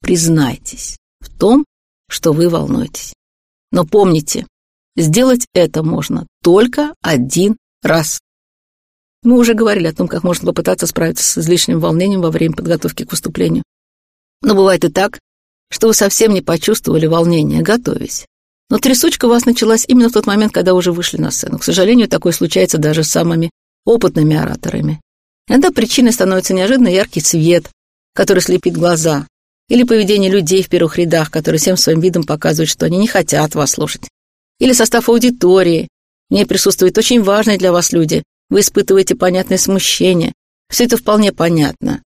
признайтесь в том, что вы волнуетесь. Но помните, сделать это можно только один раз. Мы уже говорили о том, как можно попытаться справиться с излишним волнением во время подготовки к выступлению. Но бывает и так, что вы совсем не почувствовали волнения, готовясь. Но трясучка у вас началась именно в тот момент, когда уже вышли на сцену. К сожалению, такое случается даже с самыми опытными ораторами. Иногда причиной становится неожиданно яркий свет, который слепит глаза, или поведение людей в первых рядах, которые всем своим видом показывают, что они не хотят вас слушать, или состав аудитории, в ней присутствуют очень важные для вас люди, вы испытываете понятное смущение, все это вполне понятно.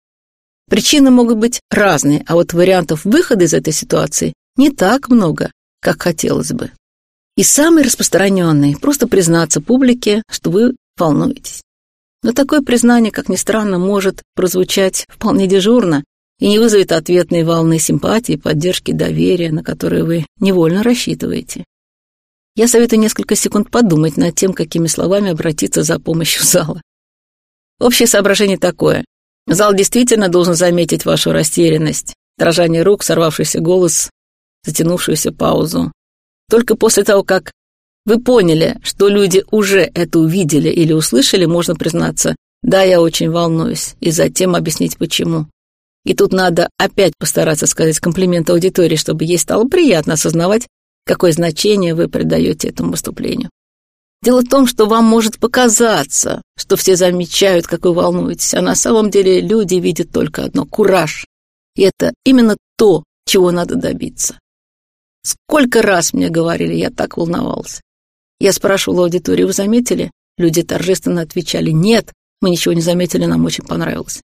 Причины могут быть разные, а вот вариантов выхода из этой ситуации не так много, как хотелось бы. И самый распространенный – просто признаться публике, что вы волнуетесь. Но такое признание, как ни странно, может прозвучать вполне дежурно и не вызовет ответной волны симпатии, поддержки, доверия, на которые вы невольно рассчитываете. Я советую несколько секунд подумать над тем, какими словами обратиться за помощью зала. Общее соображение такое. Зал действительно должен заметить вашу растерянность, дрожание рук, сорвавшийся голос, затянувшуюся паузу. Только после того, как вы поняли, что люди уже это увидели или услышали, можно признаться, да, я очень волнуюсь, и затем объяснить почему. И тут надо опять постараться сказать комплимент аудитории, чтобы ей стало приятно осознавать, какое значение вы придаете этому выступлению. Дело в том, что вам может показаться, что все замечают, как вы волнуетесь, а на самом деле люди видят только одно — кураж. И это именно то, чего надо добиться. Сколько раз мне говорили, я так волновался. Я спрашивала аудиторию, вы заметили? Люди торжественно отвечали, нет, мы ничего не заметили, нам очень понравилось.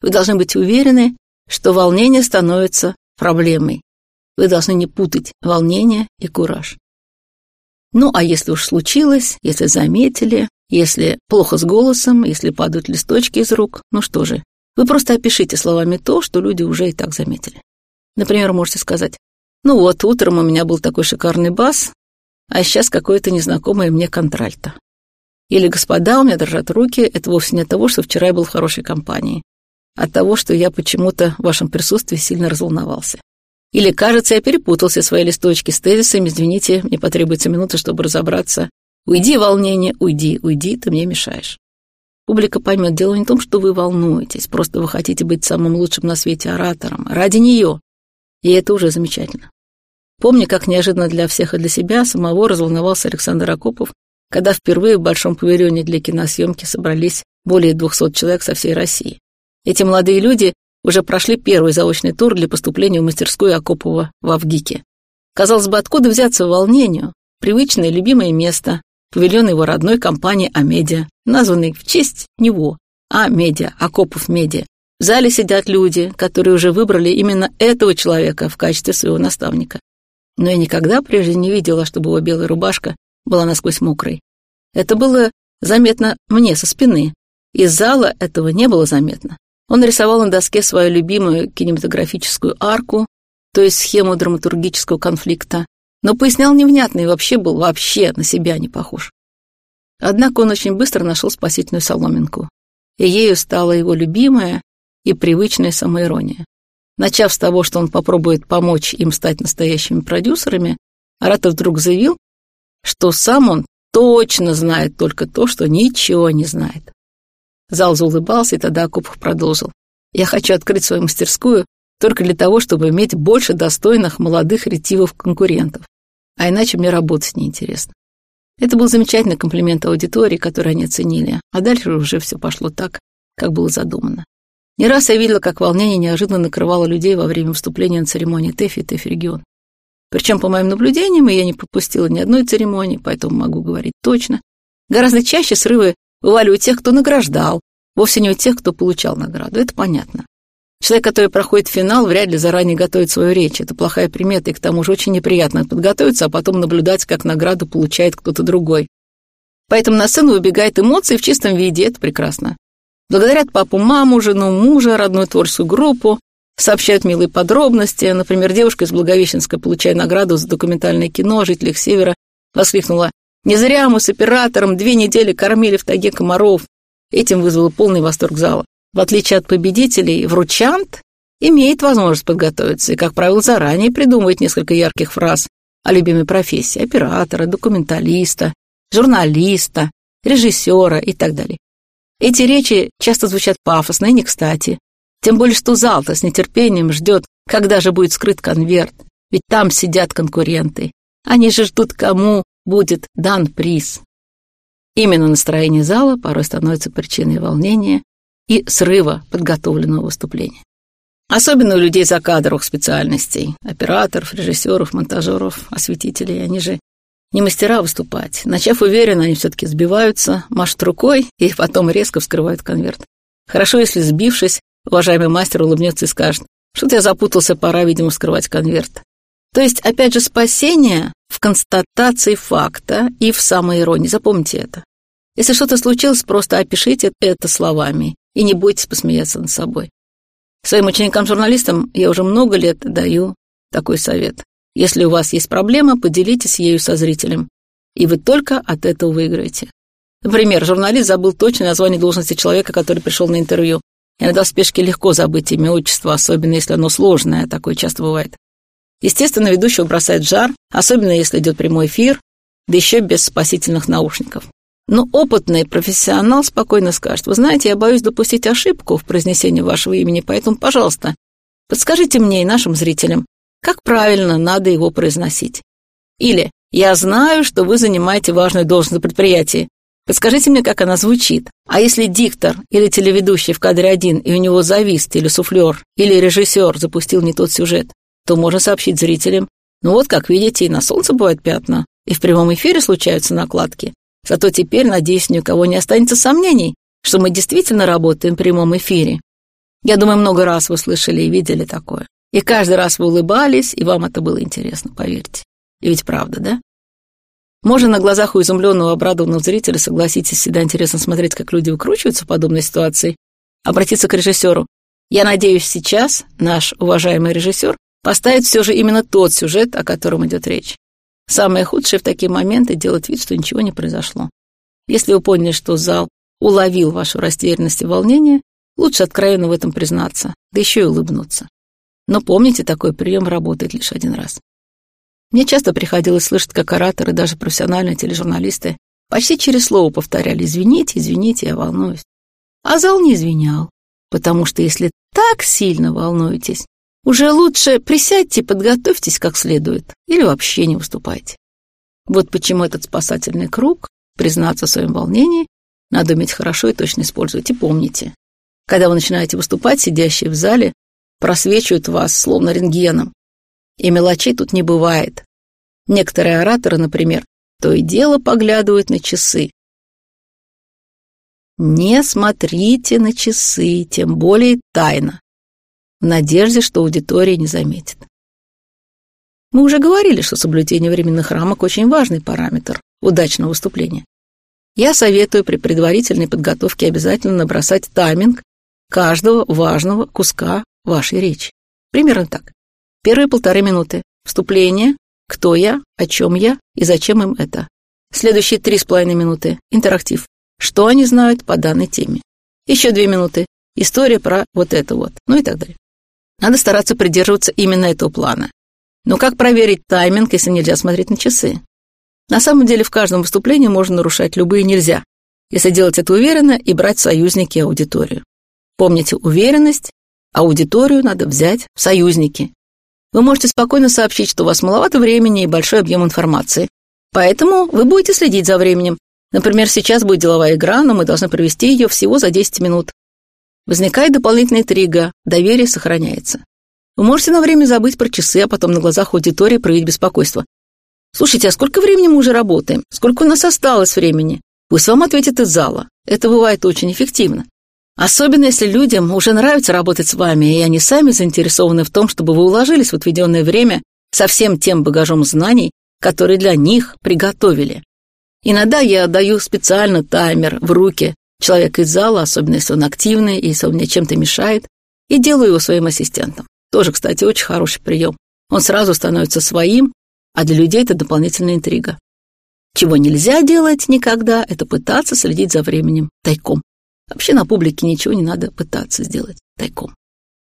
Вы должны быть уверены, что волнение становится проблемой. Вы должны не путать волнение и кураж. Ну, а если уж случилось, если заметили, если плохо с голосом, если падают листочки из рук, ну что же, вы просто опишите словами то, что люди уже и так заметили. Например, можете сказать, ну вот, утром у меня был такой шикарный бас, а сейчас какое-то незнакомое мне контральто. Или, господа, у меня дрожат руки, это вовсе не от того, что вчера я был в хорошей компании, от того, что я почему-то в вашем присутствии сильно разволновался. Или, кажется, я перепутал все свои листочки с тезисами, извините, мне потребуется минута, чтобы разобраться. Уйди, волнение, уйди, уйди, ты мне мешаешь. Публика поймет, дело не в том, что вы волнуетесь, просто вы хотите быть самым лучшим на свете оратором. Ради нее. И это уже замечательно. Помню, как неожиданно для всех и для себя самого разволновался Александр Акопов, когда впервые в Большом павильоне для киносъемки собрались более 200 человек со всей России. Эти молодые люди уже прошли первый заочный тур для поступления в мастерскую Акопова в Авгике. Казалось бы, откуда взяться волнению? Привычное, любимое место, павильон его родной компании «Амедиа», названный в честь него, «Амедиа», «Акопов Медиа». В зале сидят люди, которые уже выбрали именно этого человека в качестве своего наставника. Но я никогда прежде не видела, чтобы его белая рубашка была насквозь мокрой. Это было заметно мне со спины. Из зала этого не было заметно. Он рисовал на доске свою любимую кинематографическую арку, то есть схему драматургического конфликта, но пояснял невнятно и вообще был вообще на себя не похож. Однако он очень быстро нашел спасительную соломинку, и ею стала его любимая и привычная самоирония. Начав с того, что он попробует помочь им стать настоящими продюсерами, оратор вдруг заявил, что сам он точно знает только то, что ничего не знает. Зал заулыбался, и тогда Акупов продолжил. «Я хочу открыть свою мастерскую только для того, чтобы иметь больше достойных молодых ретивов конкурентов. А иначе мне работать неинтересно». Это был замечательный комплимент аудитории, который они оценили, а дальше уже все пошло так, как было задумано. Не раз я видела, как волнение неожиданно накрывало людей во время выступления на церемонии ТЭФИ и ТЭФ-регион. Причем, по моим наблюдениям, я не пропустила ни одной церемонии, поэтому могу говорить точно. Гораздо чаще срывы бывали у тех, кто награждал, вовсе не у тех, кто получал награду. Это понятно. Человек, который проходит финал, вряд ли заранее готовит свою речь. Это плохая примета, и к тому же очень неприятно подготовиться, а потом наблюдать, как награду получает кто-то другой. Поэтому на сцену выбегает эмоции в чистом виде, это прекрасно. Благодарят папу, маму, жену, мужа, родную творческую группу, сообщают милые подробности. Например, девушка из Благовещенска, получая награду за документальное кино о жителях Севера, воскликнула «Не зря мы с оператором две недели кормили в тайге комаров». Этим вызвало полный восторг зала. В отличие от победителей, вручант имеет возможность подготовиться и, как правило, заранее придумывает несколько ярких фраз о любимой профессии оператора, документалиста, журналиста, режиссера и так далее. Эти речи часто звучат пафосно и не кстати. Тем более, что зал-то с нетерпением ждет, когда же будет скрыт конверт, ведь там сидят конкуренты. Они же ждут, кому будет дан приз. Именно настроение зала порой становится причиной волнения и срыва подготовленного выступления. Особенно у людей закадровых специальностей, операторов, режиссеров, монтажеров, осветителей. Они же не мастера выступать. Начав уверенно, они все-таки сбиваются, машут рукой и потом резко вскрывают конверт. Хорошо, если сбившись, уважаемый мастер улыбнется и скажет, что-то я запутался, пора, видимо, вскрывать конверт. То есть, опять же, спасение в констатации факта и в самоиронии. Запомните это. Если что-то случилось, просто опишите это словами и не бойтесь посмеяться над собой. Своим ученикам-журналистам я уже много лет даю такой совет. Если у вас есть проблема, поделитесь ею со зрителем, и вы только от этого выиграете. Например, журналист забыл точное название должности человека, который пришел на интервью. Иногда в спешке легко забыть имя, отчество, особенно если оно сложное, такое часто бывает. Естественно, ведущего бросает жар, особенно если идет прямой эфир, да еще без спасительных наушников. Но опытный профессионал спокойно скажет, вы знаете, я боюсь допустить ошибку в произнесении вашего имени, поэтому, пожалуйста, подскажите мне и нашим зрителям, как правильно надо его произносить. Или «Я знаю, что вы занимаете важную должность на предприятии. Подскажите мне, как она звучит. А если диктор или телеведущий в кадре один, и у него завист, или суфлер, или режиссер запустил не тот сюжет, то можно сообщить зрителям. Ну вот, как видите, и на солнце бывают пятна, и в прямом эфире случаются накладки. Зато теперь, надеюсь, ни у кого не останется сомнений, что мы действительно работаем в прямом эфире. Я думаю, много раз вы слышали и видели такое. И каждый раз вы улыбались, и вам это было интересно, поверьте. И ведь правда, да? Можно на глазах у изумленного, обрадованного зрителя, согласитесь, всегда интересно смотреть, как люди выкручиваются в подобной ситуации, обратиться к режиссеру. Я надеюсь, сейчас наш уважаемый режиссер поставит все же именно тот сюжет, о котором идет речь. Самое худшее в такие моменты — делать вид, что ничего не произошло. Если вы поняли, что зал уловил вашу растерянность и волнение, лучше откровенно в этом признаться, да еще и улыбнуться. Но помните, такой прием работает лишь один раз. Мне часто приходилось слышать, как ораторы, даже профессиональные тележурналисты, почти через слово повторяли «извините, извините, я волнуюсь». А зал не извинял, потому что если так сильно волнуетесь, уже лучше присядьте, подготовьтесь как следует, или вообще не выступайте. Вот почему этот спасательный круг, признаться в своем волнении, надо уметь хорошо и точно использовать. И помните, когда вы начинаете выступать, сидящие в зале просвечивают вас, словно рентгеном. И мелочей тут не бывает. Некоторые ораторы, например, то и дело поглядывают на часы. Не смотрите на часы, тем более тайно в надежде, что аудитория не заметит. Мы уже говорили, что соблюдение временных рамок очень важный параметр удачного выступления. Я советую при предварительной подготовке обязательно набросать тайминг каждого важного куска вашей речи. Примерно так. Первые полторы минуты. Вступление, кто я, о чем я и зачем им это. Следующие три с половиной минуты. Интерактив. Что они знают по данной теме. Еще две минуты. История про вот это вот. Ну и так далее. Надо стараться придерживаться именно этого плана. Но как проверить тайминг, если нельзя смотреть на часы? На самом деле в каждом выступлении можно нарушать любые нельзя, если делать это уверенно и брать союзники аудиторию. Помните, уверенность, аудиторию надо взять в союзники. Вы можете спокойно сообщить, что у вас маловато времени и большой объем информации. Поэтому вы будете следить за временем. Например, сейчас будет деловая игра, но мы должны провести ее всего за 10 минут. Возникает дополнительная интрига, доверие сохраняется. Вы можете на время забыть про часы, а потом на глазах аудитории проявить беспокойство. «Слушайте, а сколько времени мы уже работаем? Сколько у нас осталось времени?» Пусть вам ответят из зала. Это бывает очень эффективно. Особенно если людям уже нравится работать с вами, и они сами заинтересованы в том, чтобы вы уложились в отведенное время со всем тем багажом знаний, которые для них приготовили. Иногда я даю специально таймер в руки человек из зала, особенно если он активный, и если он мне чем-то мешает, и делаю его своим ассистентом. Тоже, кстати, очень хороший прием. Он сразу становится своим, а для людей это дополнительная интрига. Чего нельзя делать никогда, это пытаться следить за временем тайком. Вообще на публике ничего не надо пытаться сделать тайком.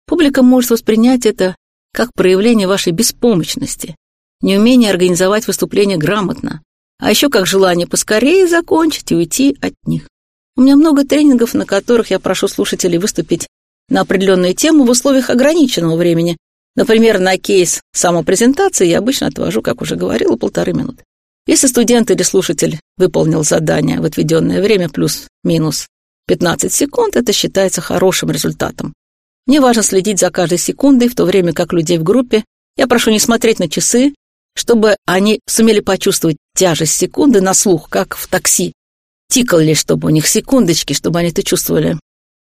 Публика может воспринять это как проявление вашей беспомощности, неумение организовать выступление грамотно, а еще как желание поскорее закончить и уйти от них. У меня много тренингов, на которых я прошу слушателей выступить на определенную тему в условиях ограниченного времени. Например, на кейс самопрезентации я обычно отвожу, как уже говорила, полторы минуты. Если студент или слушатель выполнил задание в отведенное время плюс-минус 15 секунд, это считается хорошим результатом. Мне важно следить за каждой секундой, в то время как людей в группе я прошу не смотреть на часы, чтобы они сумели почувствовать тяжесть секунды на слух, как в такси. Тикали, чтобы у них секундочки, чтобы они это чувствовали.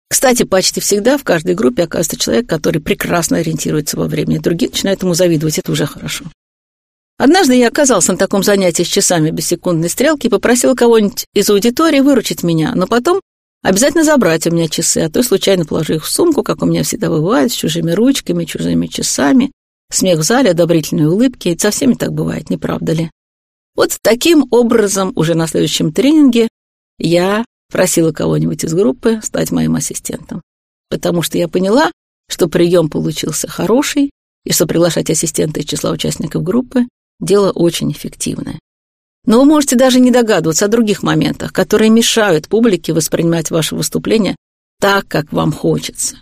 Кстати, почти всегда в каждой группе оказывается человек, который прекрасно ориентируется во времени. Другие начинают ему завидовать, это уже хорошо. Однажды я оказался на таком занятии с часами без секундной стрелки и попросил кого-нибудь из аудитории выручить меня, но потом обязательно забрать у меня часы, а то случайно положу их в сумку, как у меня всегда бывает, с чужими ручками, чужими часами. Смех в зале, одобрительные улыбки, и со всеми так бывает, не правда ли? Вот таким образом уже на следующем тренинге я просила кого-нибудь из группы стать моим ассистентом, потому что я поняла, что прием получился хороший, и что приглашать ассистента из числа участников группы Дело очень эффективное. Но вы можете даже не догадываться о других моментах, которые мешают публике воспринимать ваше выступление так, как вам хочется.